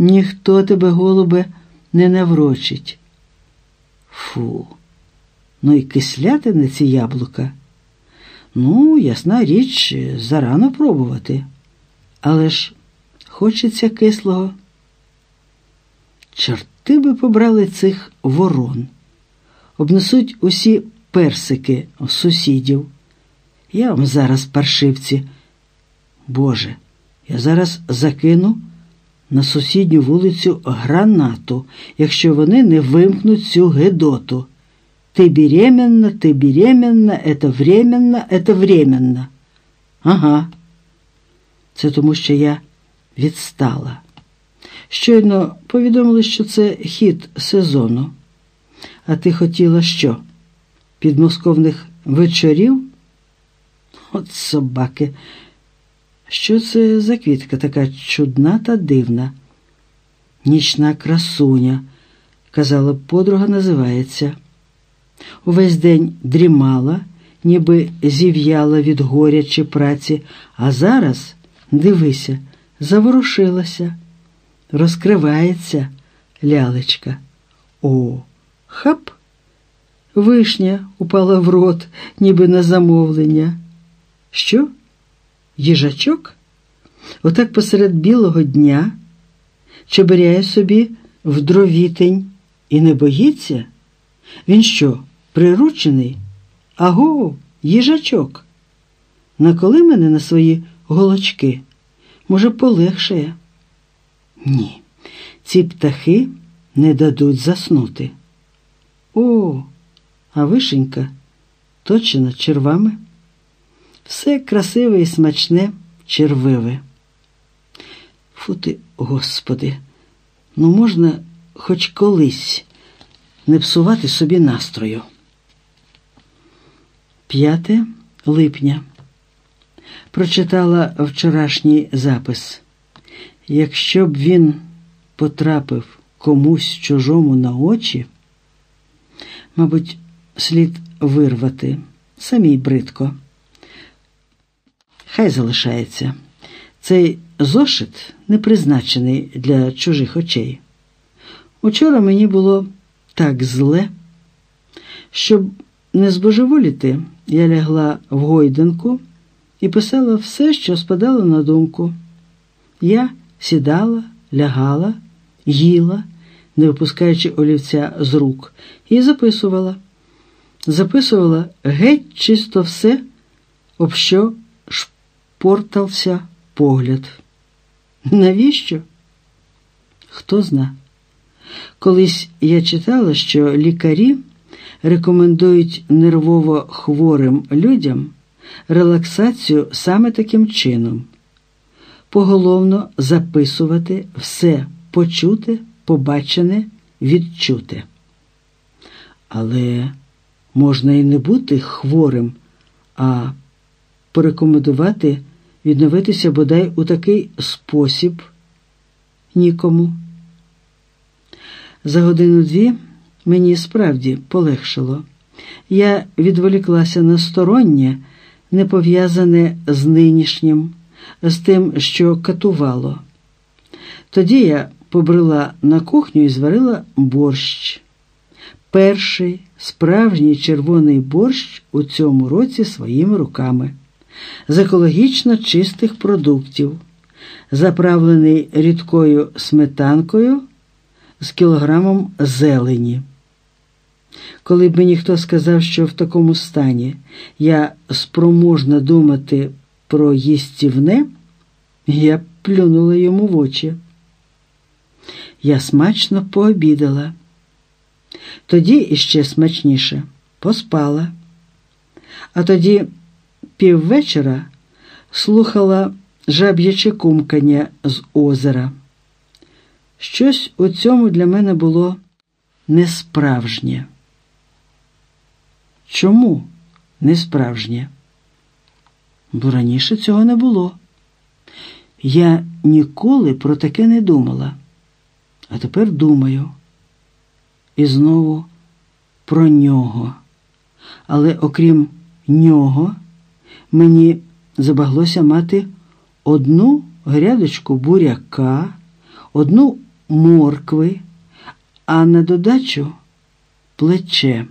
Ніхто тебе, голубе, не наврочить. Фу, ну і кислятине ці яблука. Ну, ясна річ, зарано пробувати. Але ж хочеться кислого. Чорти би побрали цих ворон, обнесуть усі персики сусідів. Я вам зараз паршивці. Боже, я зараз закину на сусідню вулицю гранату, якщо вони не вимкнуть цю гедоту. Ти беременна, ти беременна, это временно, это временно. Ага. Це тому, що я відстала. Щойно повідомили, що це хід сезону. А ти хотіла що? Підмосковних вечорів? От собаки. Що це за квітка така чудна та дивна? Нічна красуня, казала подруга, називається. Увесь день дрімала, ніби зів'яла від горя чи праці, а зараз, дивися, заворушилася, розкривається лялечка. О, хап! Вишня упала в рот, ніби на замовлення. Що? Їжачок? Отак посеред білого дня чебиряє собі в дровітень і не боїться? Він що, приручений? Аго, їжачок. Наколи мене на свої голочки? Може, полегшає? Ні, ці птахи не дадуть заснути. О, а вишенька точена червами. Все красиве і смачне, червиве. Фу ти, Господи, ну можна хоч колись не псувати собі настрою. 5 липня. Прочитала вчорашній запис. Якщо б він потрапив комусь чужому на очі, мабуть, слід вирвати самій бридко. Хай залишається. Цей зошит не призначений для чужих очей. Учора мені було так зле, щоб не збожеволіти, я лягла в гойданку і писала все, що спадало на думку. Я сідала, лягала, їла, не випускаючи олівця з рук, і записувала. Записувала геть чисто все, об що шпортався погляд. Навіщо? Хто зна. Колись я читала, що лікарі рекомендують нервово хворим людям релаксацію саме таким чином, поголовно записувати все почуте, побачене, відчуте. Але можна і не бути хворим, а порекомендувати відновитися бодай у такий спосіб нікому. За годину-дві мені справді полегшило. Я відволіклася на стороннє, не пов'язане з нинішнім, з тим, що катувало. Тоді я побрела на кухню і зварила борщ. Перший справжній червоний борщ у цьому році своїми руками, з екологічно чистих продуктів, заправлений рідкою сметанкою з кілограмом зелені. Коли б мені хто сказав, що в такому стані я спроможна думати про їстівне, я б плюнула йому в очі. Я смачно пообідала. Тоді іще смачніше поспала. А тоді піввечора слухала жаб'яче кумкання з озера. Щось у цьому для мене було несправжнє. Чому несправжнє? Бо раніше цього не було. Я ніколи про таке не думала, а тепер думаю. І знову про нього. Але окрім нього, мені забаглося мати одну грядочку буряка, одну моркви, а на додачу плече.